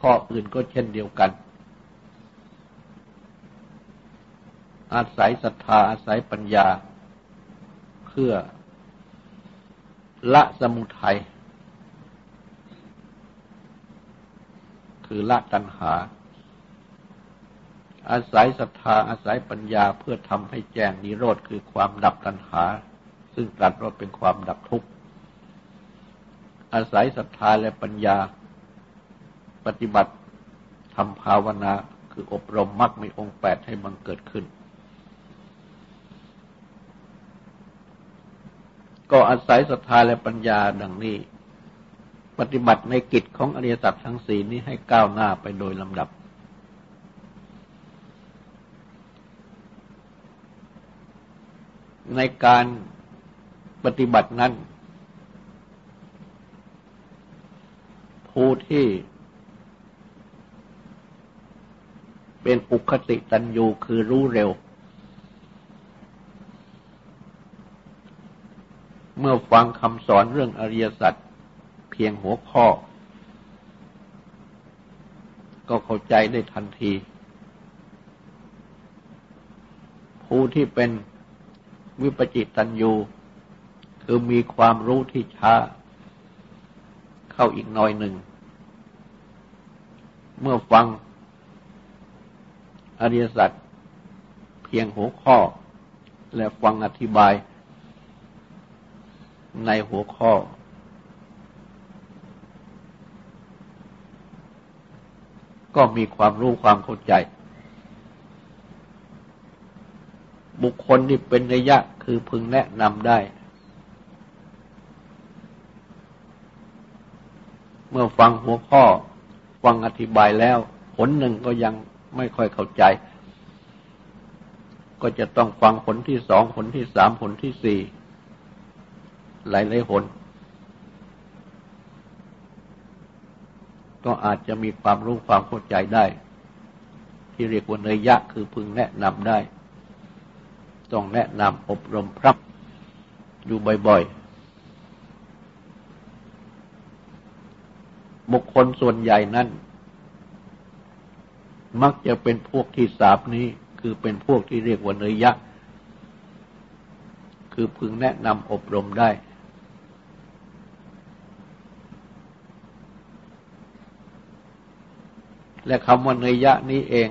ข้ออื่นก็เช่นเดียวกัน อาศัยศรัทธาอาศัยปัญญา เพื่อละสมุทัย คือละตัณหา อาศัยศรัทธาอาศัยปัญญาเพื่อทำให้แจ้งนิโรธคือความดับตัณหา ซึ่งตรัสว่าเป็นความดับทุกข์อาศัยศรัทธาและปัญญา ปฏิบัติทำภาวนาคืออบรมมรรคมีองค์แปดให้มันเกิดขึ้น ก็อาศัยศรัทธาและปัญญาดังนี้ ปฏิบัติในกิจของอริยสัจทั้งสี่นี้ให้ก้าวหน้าไปโดยลำดับ ในการปฏิบัตินั้นผู้ที่ เป็นอุคติตันยูคือรู้เร็ว เมื่อฟังคำสอนเรื่องอริยสัจเพียงหัวข้อ ก็เข้าใจได้ทันที ผู้ที่เป็นวิปจิตตัญญูคือมีความรู้ที่ช้า เข้าอีกหน่อยหนึ่ง เมื่อฟัง อริยสัจเพียงหัวข้อ และฟังอธิบาย ในหัวข้อ ก็มีความรู้ความเข้าใจ บุคคลที่เป็นนัยยะคือพึงแนะนำได้ เมื่อฟังหัวข้อ ฟังอธิบายแล้ว ผลหนึ่งก็ยัง ไม่ค่อยเข้าใจ ก็จะต้องฟังผลที่สองผลที่สามผลที่สี่หลายหลายผลก็อาจจะมีความรู้ความเข้าใจได้ ที่เรียกว่าเนยยะคือพึงแนะนำได้ ต้องแนะนำอบรมพรับอยู่บ่อยๆบุคคลส่วนใหญ่นั้น มักจะเป็นพวกที่สามนี้ คือเป็นพวกที่เรียกว่าเนยยะคือพึงแนะนำอบรมได้ และคำว่าเนยยะนี้เอง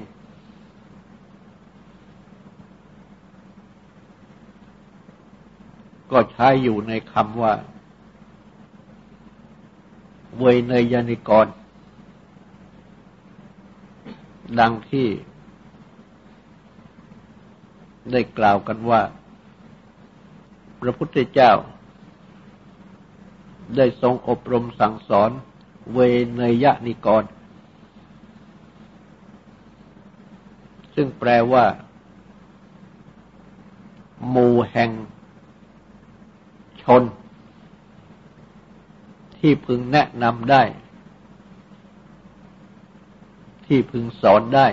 ก็ใช้อยู่ในคำว่าเวยเนยยนิกร ดังที่ได้กล่าวกันว่า พระพุทธเจ้า ได้ทรงอบรมสั่งสอนเวเนยะนิกร ซึ่งแปลว่าหมู่แห่งชน ที่พึงแนะนำได้ ที่พึงสอนได้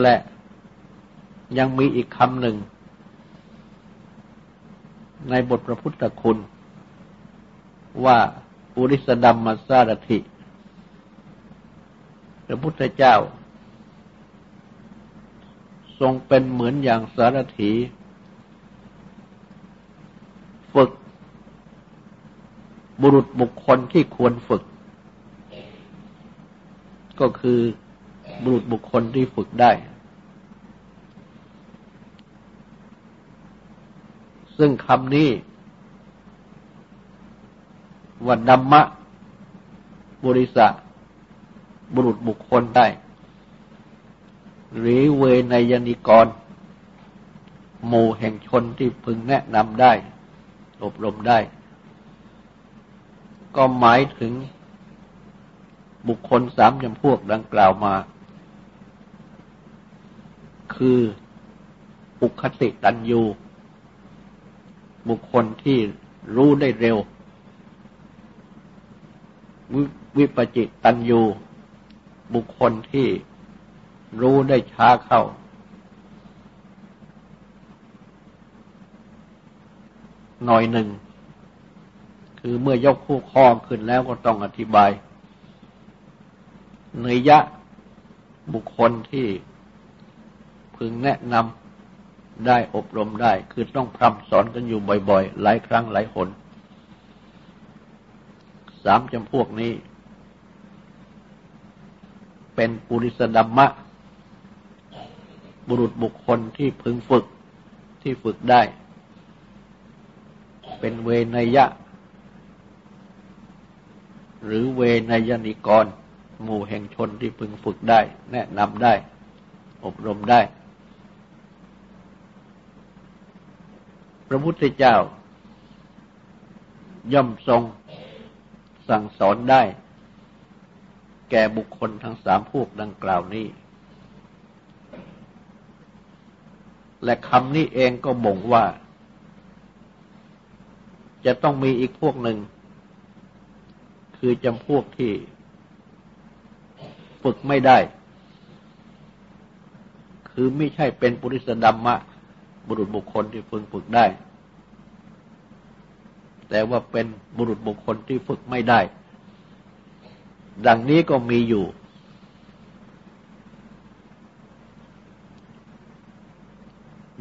และยังมีอีกคำหนึ่ง ในบทพระพุทธคุณ ว่าปุริสดัมมาสารถิ พระพุทธเจ้า ทรงเป็นเหมือนอย่างสารถี ฝึก บุรุษบุคคลที่ควรฝึก ก็คือบุรุษบุคคลที่ฝึกได้ ซึ่งคำนี้ว่าดัมมะบริษัทบุรุษบุคคลได้ หรือเวนยนิกรหมู่แห่งชนที่พึงแนะนำได้ อบรมได้ ก็หมายถึงบุคคลสามจำพวกดังกล่าวมา คืออุคติตันยูบุคคลที่รู้ได้เร็ว วิปจิตตันยูบุคคลที่รู้ได้ช้าเข้า หน่อยหนึ่ง คือเมื่อยกคู่ข้อขึ้นแล้วก็ต้องอธิบายเนยยะบุคคลที่พึงแนะนำได้อบรมได้ คือต้องพร่ำสอนกันอยู่บ่อยๆ หลายครั้งหลายหนสามจำพวกนี้ เป็นปุริสดัมมะ บุรุษบุคคลที่พึงฝึกที่ฝึกได้ เป็นเวนยะ หรือเวนยนิกร หมู่แห่งชนที่พึงฝึกได้ แนะนำได้ อบรมได้ พระพุทธเจ้า ย่อมทรงสั่งสอนได้ แก่บุคคลทั้งสามพวกดังกล่าวนี้ และคำนี้เองก็บ่งว่า จะต้องมีอีกพวกหนึ่ง คือจำพวกที่ฝึกไม่ได้ คือไม่ใช่เป็นปุริสดัมมะ บุรุษบุคคลที่ฝึกฝึกได้ แต่ว่าเป็นบุรุษบุคคลที่ฝึกไม่ได้ ดังนี้ก็มีอยู่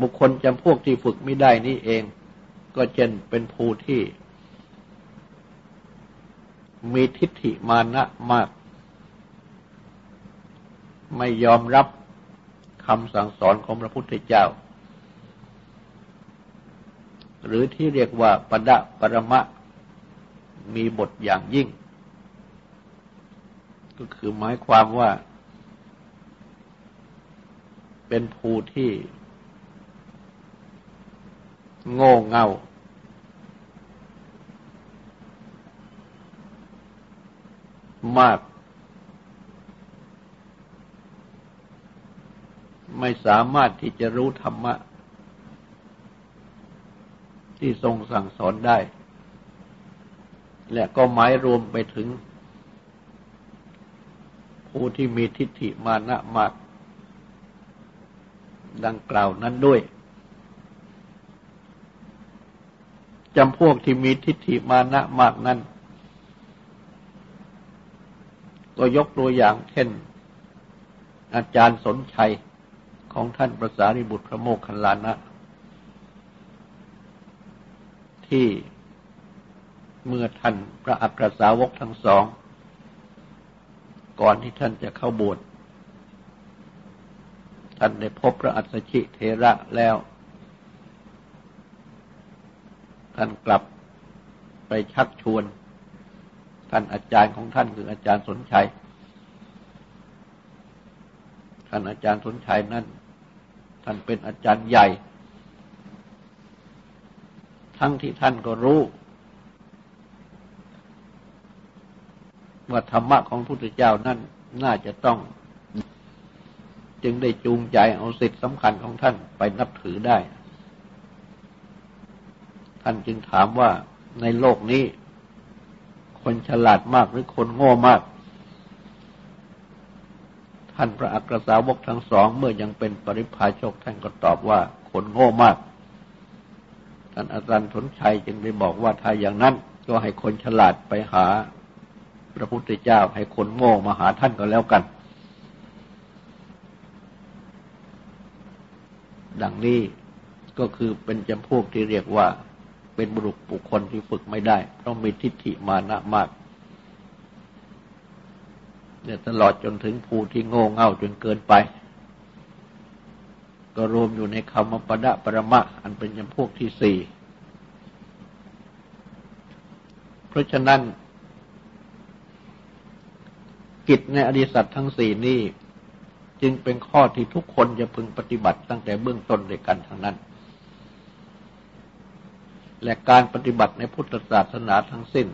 บุคคลจำพวกที่ฝึกไม่ได้นี่เอง ก็เช่นเป็นผู้ที่ มีทิฏฐิมานะมาก ไม่ยอมรับคำสั่งสอนของพระพุทธเจ้า หรือที่เรียกว่าปดะปรมะ มีบทอย่างยิ่ง ก็คือหมายความว่า เป็นภูที่ โง่เง่า มาก ไม่สามารถที่จะรู้ธรรมะ ที่ทรงสั่งสอนได้ และก็หมายรวมไปถึง ผู้ที่มีทิฏฐิมานะมาก ดังกล่าวนั้นด้วย จำพวกที่มีทิฏฐิมานะมากนั้น ก็ยกตัวอย่างเช่น อาจารย์สนชัยของท่านประสาริบุตรพระโมคคัลลานะ ที่เมื่อท่านพระอัครสาวกทั้งสอง ก่อนที่ท่านจะเข้าบวชท่านได้พบพระอัศชิเทระแล้ว ท่านกลับไปชักชวน ท่านอาจารย์ของท่านคืออาจารย์สนชัย ท่านอาจารย์สนชัยนั้นท่านเป็นอาจารย์ใหญ่ ทั้งที่ท่านก็รู้ว่าธรรมะของพระพุทธเจ้านั่นน่าจะต้อง จึงได้จูงใจเอาสิทธิสำคัญของท่านไปนับถือได้านจึงถามว่าในโลกนี้ คนฉลาดมากหรือคนโง่มาก ท่านพระอักรสาวกทั้งสองเมื่อยังเป็นปริพาชกท่านก็ตอบว่าคนโง่มาก ท่านอาจารย์สนชัยจึงได้บอกว่าถ้าอย่างนั้นก็ให้คนฉลาดไปหาพระพุทธเจ้าให้คนโง่มาหาท่านก็แล้วกัน ดังนี้ก็คือเป็นจำพวกที่เรียกว่า เป็นบุรุษบุคคลที่ฝึกไม่ได้เพราะมีทิฏฐิมานะมากเนี่ยตลอดจนถึงผู้ที่โง่เง่าจนเกินไป ก็รวมอยู่ในคำว่าปดะปรมะ อันเป็นจำพวกที่สี่ เพราะฉะนั้น กิจในอริสัตทั้งสี่นี้ จึงเป็นข้อที่ทุกคนจะพึงปฏิบัติตั้งแต่เบื้องต้นด้วยกันทั้งนั้น และการปฏิบัติในพุทธศาสนาทั้งสิ้น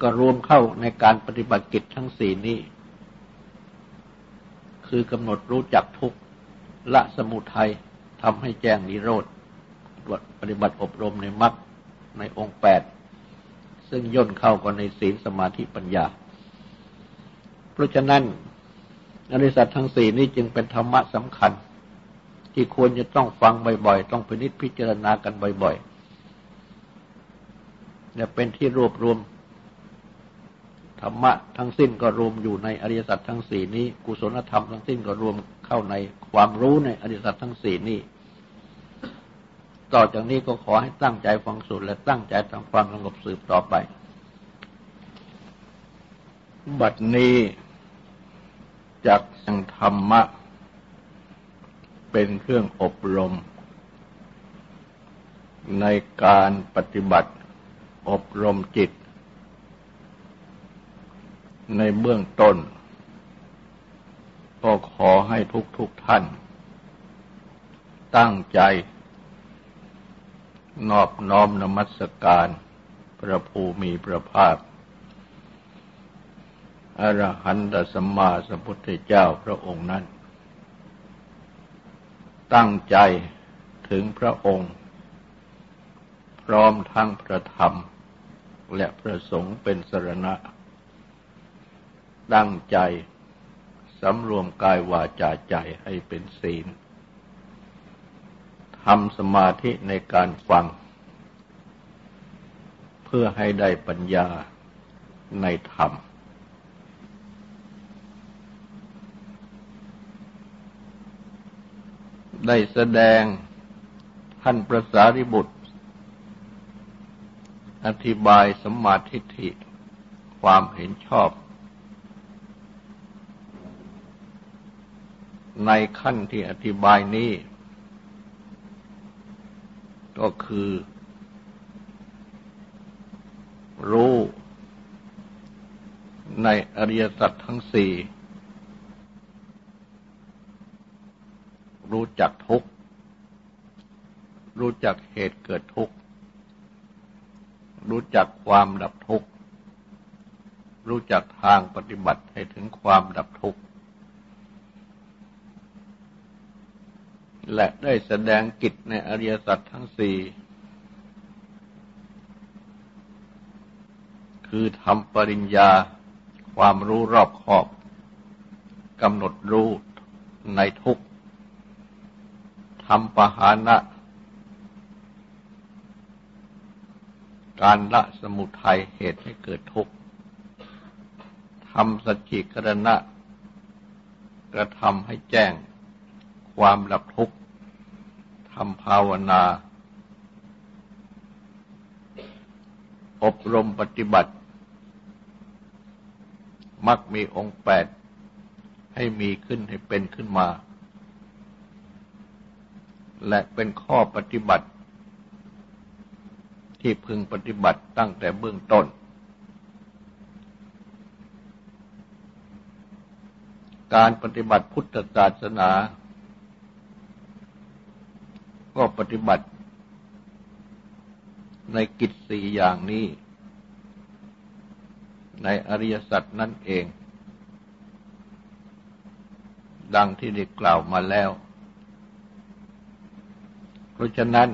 ก็รวมเข้าในการปฏิบัติกิจทั้งสี่นี้ คือกำหนดรู้จักทุกละสมุทัยทำให้แจ้งนิโรธปฏิบัติอบรมในมรรคในองค์แปดซึ่งย่นเข้ากันในศีลสมาธิปัญญา เพราะฉะนั้นอริสัตทั้งสี่นี้จึงเป็นธรรมะสำคัญ ที่ควรจะต้องฟังบ่อยๆ ต้องพินิจพิจารณากันบ่อยๆ และเป็นที่รวบรวมธรรมะทั้งสิ้นก็รวมอยู่ในอริยสัจทั้งสี่นี้ กุศลธรรมทั้งสิ้นก็รวมเข้าในความรู้ในอริยสัจทั้งสี่นี้ ต่อจากนี้ก็ขอให้ตั้งใจฟังสูตรและตั้งใจทำความสงบสืบต่อไป บัดนี้จากสังธรรมะ เป็นเครื่องอบรม ในการปฏิบัติ อบรมจิต ในเบื้องต้น ก็ขอให้ทุกทุกท่าน ตั้งใจ นอบน้อมนมัสการ พระภูมิพระภาคอรหันตสัมมาสัมพุทธเจ้าพระองค์นั้น ตั้งใจถึงพระองค์ พร้อมทั้งพระธรรม และพระสงฆ์เป็นสรณะ ตั้งใจสำรวมกายวาจาใจให้เป็นศีลทำสมาธิในการฟัง เพื่อให้ได้ปัญญาในธรรม ได้แสดงท่านประสาริบุตร อธิบายสมาธิฐิความเห็นชอบ ในขั้นที่อธิบายนี้ ก็คือ รู้ในอริยสัจทั้งสี่รู้จักทุกรู้จักเหตุเกิดทุกข์ รู้จักความดับทุกข์ รู้จักทางปฏิบัติให้ถึงความดับทุกข์ และได้แสดงกิจในอริยสัจทั้งสี่ คือทำปริญญาความรู้รอบขอบกำหนดรู้ในทุกข์ทำปหานะ การละสมุทัยเหตุให้เกิดทุกข์ทำสัจจิกรณะ กระทำให้แจ้งความดับทุกข์ทำภาวนา อบรมปฏิบัติ มักมีองค์แปด ให้มีขึ้นให้เป็นขึ้นมา และเป็นข้อปฏิบัติ ที่พึงปฏิบัติตั้งแต่เบื้องต้น การปฏิบัติพุทธศาสนา ก็ปฏิบัติในกิจสี่อย่างนี้ ในอริยสัจนั่นเอง ดังที่ได้กล่าวมาแล้ว เพราะฉะนั้น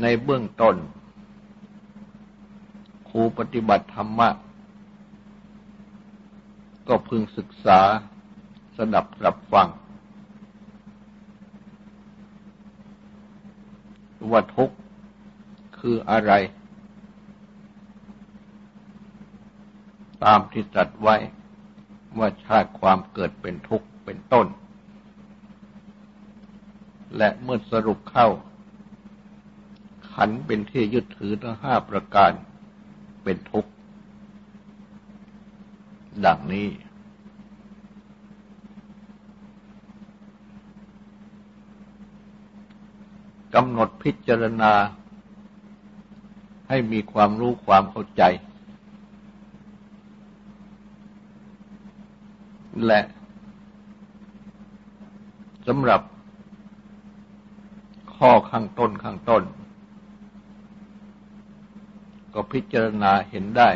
ในเบื้องต้นครูปฏิบัติธรรมะ ก็พึงศึกษาสดับรับฟัง ว่าทุกข์คืออะไร ตามที่ตรัสไว้ว่าชาติความเกิดเป็นทุกข์เป็นต้น และเมื่อสรุปเข้า ขันเป็นที่ยึดถือทั้งห้าประการเป็นทุกข์ ดังนี้ กำหนดพิจารณา ให้มีความรู้ความเข้าใจ และสำหรับข้อข้างต้นข้างต้น ก็พิจารณาเห็นได้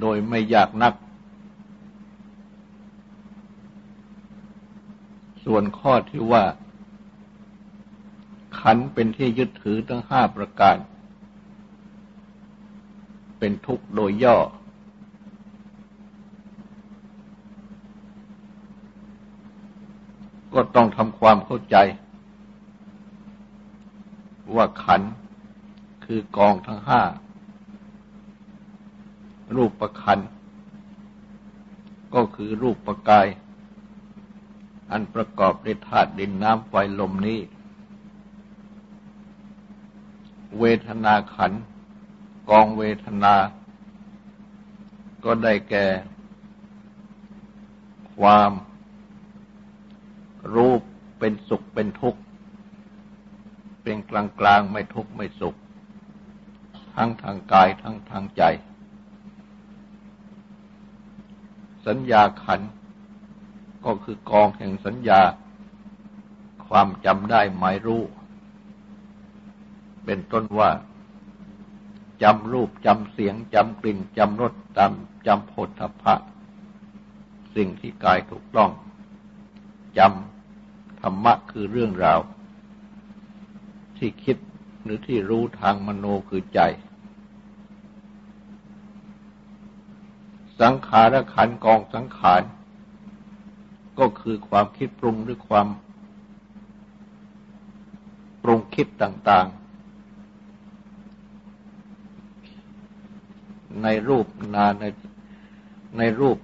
โดยไม่ยากนัก ส่วนข้อที่ว่า ขันเป็นที่ยึดถือทั้งห้าประการ เป็นทุกข์โดยย่อก็ต้องทำความเข้าใจ ว่าขันคือกองทั้งห้า รูปประคันก็คือรูปประกาย อันประกอบด้วยธาตุดินน้ำไฟลมนี้ เวทนาขัน กองเวทนา ก็ได้แก่ ความ รูปเป็นสุขเป็นทุกข์ เป็นกลางกลางไม่ทุกข์ไม่สุข ทั้งทางกายทั้งทางใจ สัญญาขัน ก็คือกองแห่งสัญญา ความจำได้หมายรู้ เป็นต้นว่าจำรูปจำเสียงจำกลิ่นจำรสจำจำโพธพะ สิ่งที่กายถูกต้องจำธรรมะคือเรื่องราว ที่คิดหรือที่รู้ทางมโนคือใจ สังขารขันกองสังขาร ก็คือความคิดปรุงหรือความ ปรุงคิดต่าง ๆ ในรูปนาในในรูป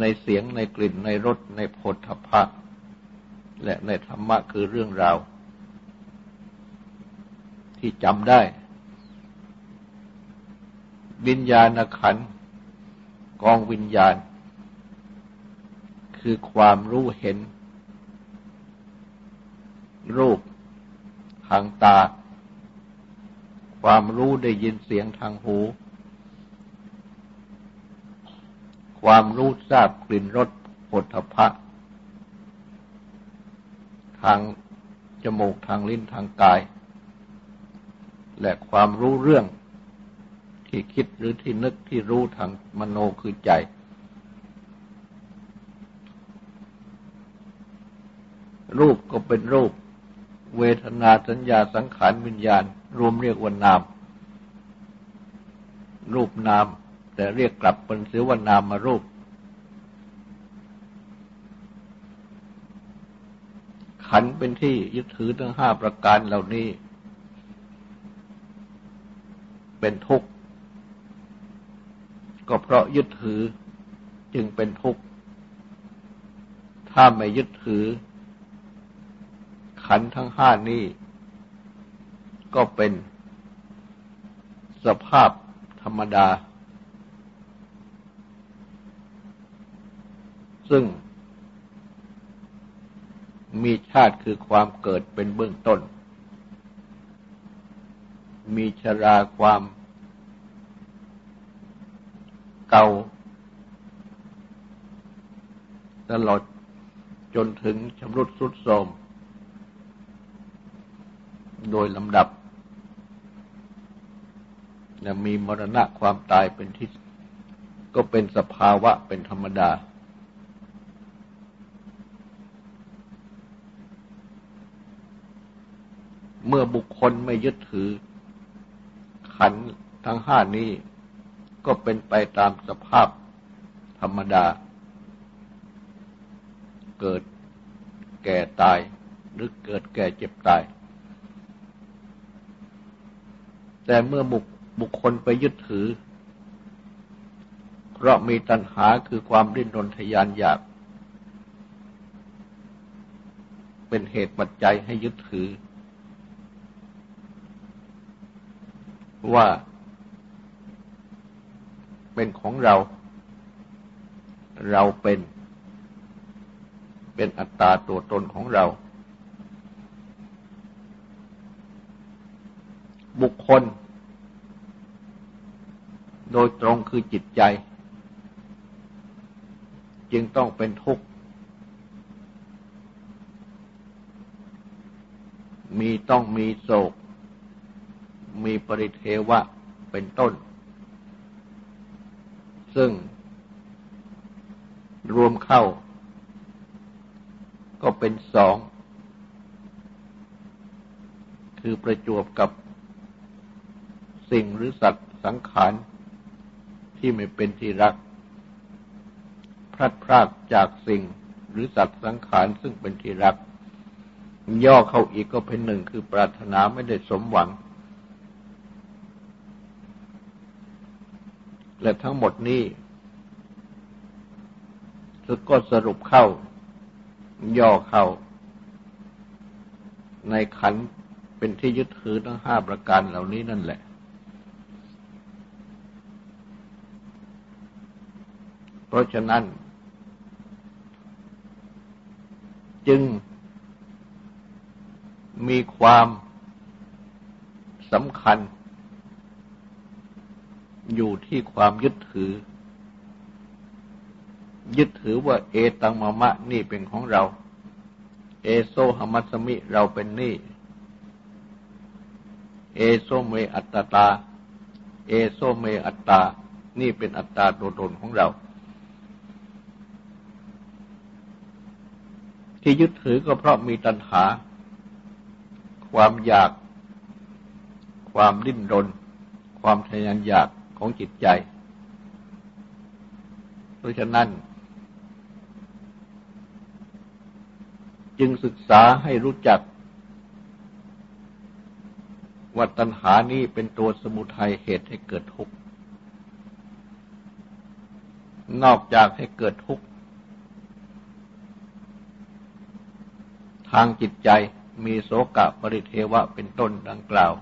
ในเสียงในกลิ่นในรสในผลทพะและในธรรมะคือเรื่องราว ที่จำได้ วิญญาณขันกองวิญญาณ คือความรู้เห็น รูปทางตา ความรู้ได้ยินเสียงทางหู ความรู้ทราบกลิ่นรสผลทพะทางจมูกทางลิ้นทางกาย และความรู้เรื่องที่คิดหรือที่นึกที่รู้ทางมโนคือใจ รูปก็เป็นรูป เวทนาสัญญาสังขารวิญญาณ รวมเรียกว่านาม รูปนาม แต่เรียกกลับเป็นเสียว่านามมารูป ขันเป็นที่ยึดถือทั้งห้าประการเหล่านี้ เป็นทุกข์ ก็เพราะยึดถือจึงเป็นทุกข์ ถ้าไม่ยึดถือ ขันทั้งห้านี้ ก็เป็นสภาพธรรมดา ซึ่งมีชาติคือความเกิดเป็นเบื้องต้น มีชราความเก่าตลอดจนถึงชำรุดสุดโทรมโดยลำดับและมีมรณะความตายเป็นที่ก็เป็นสภาวะเป็นธรรมดา เมื่อบุคคลไม่ยึดถือ ขันทั้งห้านี้ก็เป็นไปตามสภาพธรรมดา เกิดแก่ตายหรือเกิดแก่เจ็บตาย แต่เมื่อบุคบุคคลไปยึดถือ เพราะมีตัณหาคือความดิ้นรนทยานอยาก เป็นเหตุปัจจัยให้ยึดถือ ว่าเป็นของเรา เราเป็น เป็นอัตตาตัวตนของเรา บุคคล โดยตรงคือจิตใจ จึงต้องเป็นทุกข์ มีต้องมีโศก มีปริเทวะเป็นต้น ซึ่งรวมเข้า ก็เป็นสอง คือประจวบกับสิ่งหรือสัตว์สังขารที่ไม่เป็นที่รัก พลัดพรากจากสิ่งหรือสัตว์สังขารซึ่งเป็นที่รัก ย่อเข้าอีกก็เป็นหนึ่งคือปรารถนาไม่ได้สมหวัง และทั้งหมดนี้ก็สรุปเข้า ย่อเข้า ในขันเป็นที่ยึดถือทั้งห้าประการเหล่านี้นั่นแหละ เพราะฉะนั้น จึงมีความสำคัญ อยู่ที่ความยึดถือ ยึดถือว่าเอตังมะมะนี่เป็นของเรา เอโซหมัสมิเราเป็นนี่ เอโซเมอัตตา เอโซเมอัตตา นี่เป็นอัตตาตัวตนของเรา ที่ยึดถือก็เพราะมีตัณหา ความอยาก ความดิ้นรน ความทยานอยาก ของจิตใจ เพราะฉะนั้น จึงศึกษาให้รู้จักว่าตัณหานี้เป็นตัวสมุทัยเหตุให้เกิดทุกข์ นอกจากให้เกิดทุกข์ ทางจิตใจมีโสกะปริเทวะเป็นต้นดังกล่าว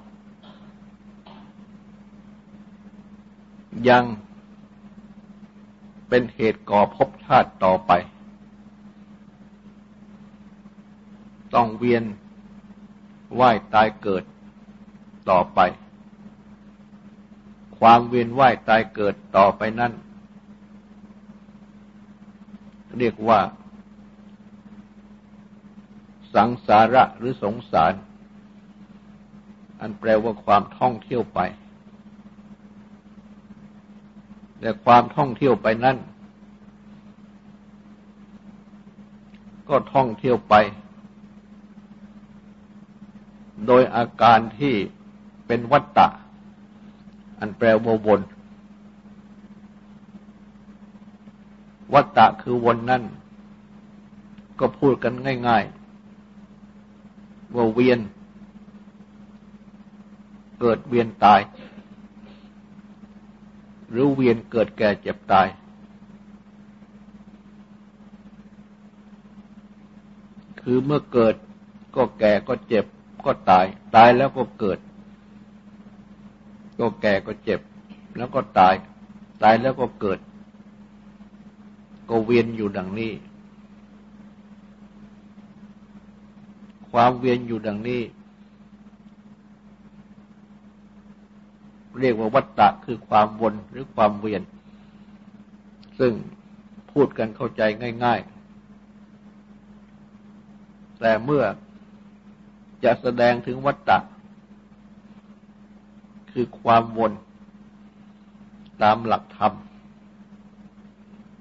ยังเป็นเหตุก่อภพชาติต่อไป ต้องเวียนว่ายตายเกิดต่อไป ความเวียนว่ายตายเกิดต่อไปนั้นเรียกว่า สังสาระหรือสงสาร อันแปลว่าความท่องเที่ยวไป แต่ความท่องเที่ยวไปนั้นก็ท่องเที่ยวไป โดยอาการที่เป็นวัตตะ อันแปลว่าวน วัตตะคือวนนั่น ก็พูดกันง่าย ๆ ว่าเวียน เกิดเวียนตาย หรือเวียนเกิดแก่เจ็บตาย คือเมื่อเกิดก็แก่ก็เจ็บก็ตาย ตายแล้วก็เกิด ก็แก่ก็เจ็บ แล้วก็ตาย ตายแล้วก็เกิด ก็เวียนอยู่ดังนี้ ความเวียนอยู่ดังนี้ เรียกว่าวัตตะคือความวนหรือความเวียน ซึ่งพูดกันเข้าใจง่าย ๆ แต่เมื่อจะแสดงถึงวัตตะคือความวนตามหลักธรรม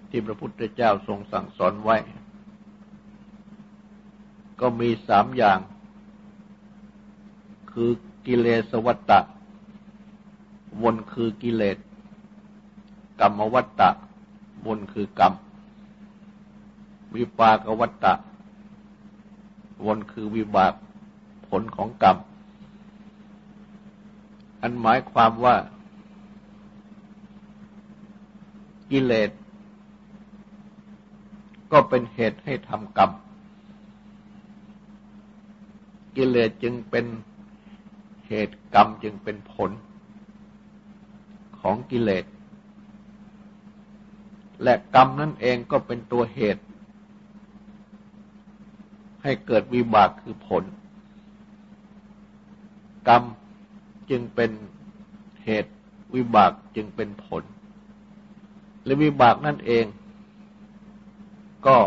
ที่พระพุทธเจ้าทรงสั่งสอนไว้ ก็มีสามอย่าง คือกิเลสวัตตะ วนคือกิเลส กรรมวัตตะวนคือกรรม วิปากวัตตะ วนคือวิบากผลของกรรม อันหมายความว่า กิเลส ก็เป็นเหตุให้ทำกรรม กิเลสจึงเป็นเหตุกรรมจึงเป็นผล ของกิเลส และกรรมนั่นเองก็เป็นตัวเหตุ ให้เกิดวิบากคือผล กรรมจึงเป็นเหตุวิบากจึงเป็นผล และวิบากนั่นเอง ก็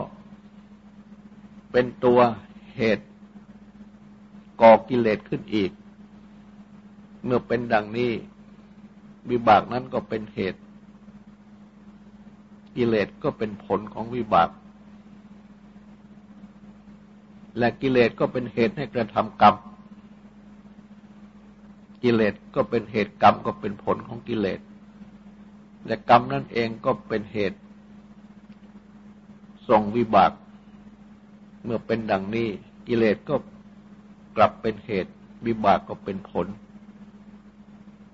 เป็นตัวเหตุก่อกิเลสขึ้นอีก เมื่อเป็นดังนี้ วิบากนั้นก็เป็นเหตุ กิเลสก็เป็นผลของวิบาก และกิเลสก็เป็นเหตุให้กระทำกรรม กิเลสก็เป็นเหตุกรรมก็เป็นผลของกิเลส และกรรมนั่นเองก็เป็นเหตุส่งวิบาก เมื่อเป็นดังนี้ กิเลสก็กลับเป็นเหตุ วิบากก็เป็นผล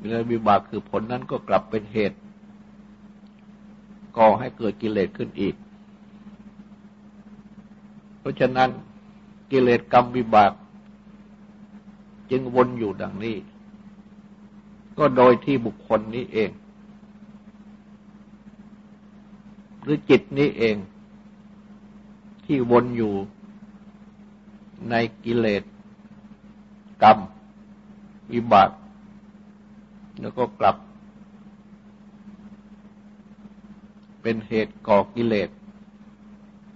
เมื่อวิบากคือผลนั้นก็กลับเป็นเหตุก่อให้เกิดกิเลสขึ้นอีก เพราะฉะนั้นกิเลสกรรมวิบาก จึงวนอยู่ดังนี้ ก็โดยที่บุคคลนี้เอง หรือจิตนี้เอง ที่วนอยู่ในกิเลสกรรมวิบาก แล้วก็กลับ เป็นเหตุก่อกิเลส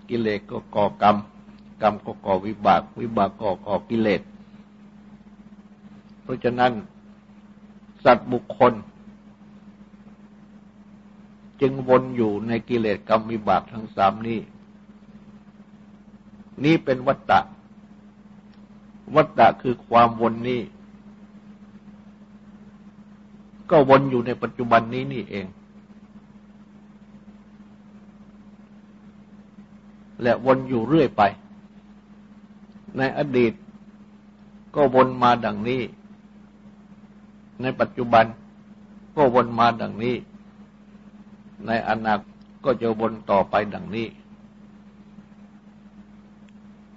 กิเลสก็ก่อกรรม กรรมก็ก่อวิบาก วิบากก็ก่อกิเลส เพราะฉะนั้น สัตว์บุคคล จึงวนอยู่ในกิเลสกรรมวิบากทั้งสามนี้ นี่เป็นวัตตะ วัตตะคือความวนนี้ ก็วนอยู่ในปัจจุบันนี้นี่เอง และวนอยู่เรื่อยไป ในอดีตก็วนมาดังนี้ ในปัจจุบันก็วนมาดังนี้ ในอนาคตก็จะวนต่อไปดังนี้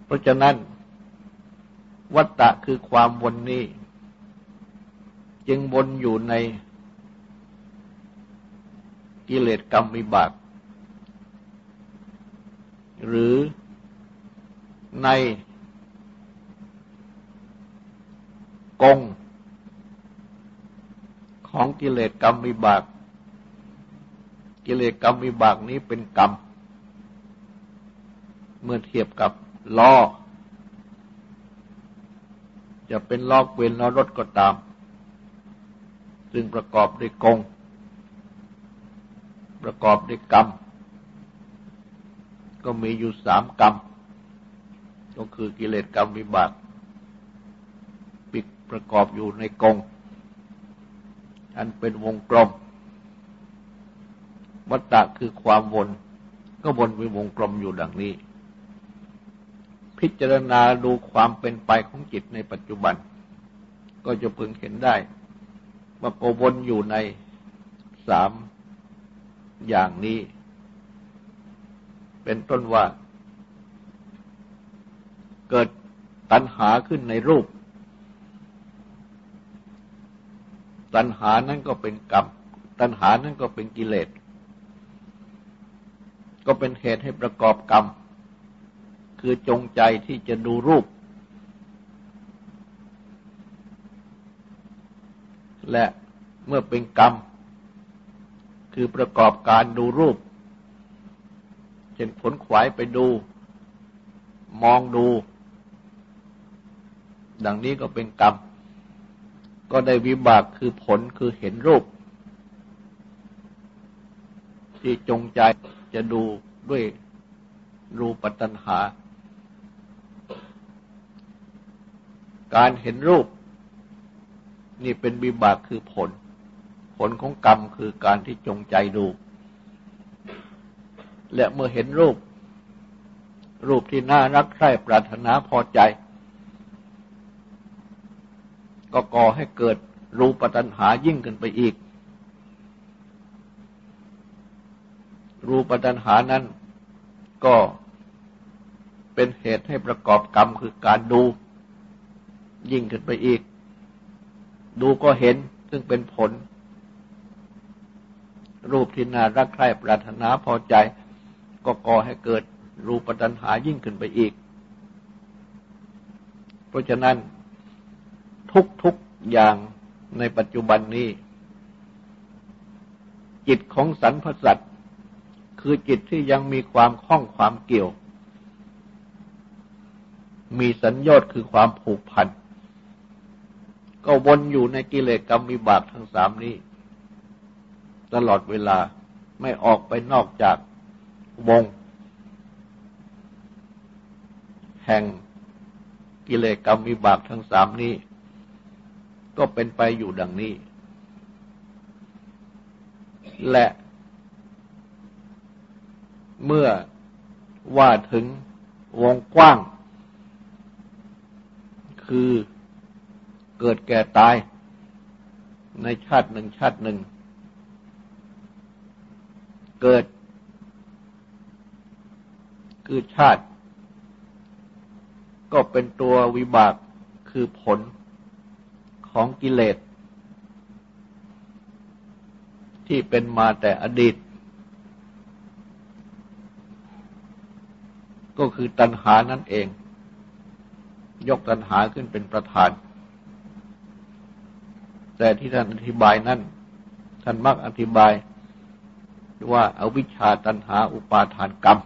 เพราะฉะนั้น วัตตะคือความวนนี้ จึงวนอยู่ในกิเลสกรรมวิบาก หรือในกงของกิเลสกรรมวิบาก กิเลสกรรมวิบากนี้เป็นกรรม เมื่อเทียบกับล้อ จะเป็นล้อเกวียนล้อรถก็ตาม ซึ่งประกอบด้วยกง ประกอบด้วยกรรม ก็มีอยู่สามกรรม ก็คือกิเลสกรรมวิบากปิดประกอบอยู่ในกง อันเป็นวงกลม วัตตะคือความวน ก็วนเป็นวงกลมอยู่ดังนี้ พิจารณาดูความเป็นไปของจิตในปัจจุบัน ก็จะพึงเห็นได้ ว่าโกวนอยู่ในสามอย่างนี้ เป็นต้นว่า เกิดตัณหาขึ้นในรูป ตัณหานั้นก็เป็นกรรม ตัณหานั้นก็เป็นกิเลส ก็เป็นเหตุให้ประกอบกรรม คือจงใจที่จะดูรูป และเมื่อเป็นกรรม คือประกอบการดูรูปเช่นขนขวายไปดู มองดู ดังนี้ก็เป็นกรรม ก็ได้วิบากคือผลคือเห็นรูป ที่จงใจจะดูด้วยรูปปัตนหา การเห็นรูป นี่เป็นวิบากคือผล ผลของกรรมคือการที่จงใจดู และเมื่อเห็นรูป รูปที่น่ารักใคร่ปรารถนาพอใจ ก็ก่อให้เกิดรูปตัณหายิ่งขึ้นไปอีก รูปตัณหานั้นก็เป็นเหตุให้ประกอบกรรมคือการดูยิ่งขึ้นไปอีก ดูก็เห็นซึ่งเป็นผล รูปที่น่ารักใคร่ปรารถนาพอใจ ก็ก่อให้เกิดรูปตัณหายิ่งขึ้นไปอีก เพราะฉะนั้นทุกๆอย่างในปัจจุบันนี้ จิตของสรรพสัตว์คือจิตที่ยังมีความคล้องความเกี่ยว มีสัญญาตคือความผูกพัน ก็วนอยู่ในกิเลสกรรมมีบาปทั้งสามนี้ ตลอดเวลาไม่ออกไปนอกจากวง แห่งกิเลสกรรมวิบากทั้งสามนี้ ก็เป็นไปอยู่ดังนี้ และเมื่อว่าถึงวงกว้าง คือ เกิดแก่ตาย ในชาติหนึ่งชาติหนึ่ง เกิด คือชาติ ก็เป็นตัววิบากคือผลของกิเลส ที่เป็นมาแต่อดีต ก็คือตัณหานั่นเอง ยกตัณหาขึ้นเป็นประธาน แต่ที่ท่านอธิบายนั้นท่านมักอธิบายว่าอาวิชชาตันหาอุปาทานกรรม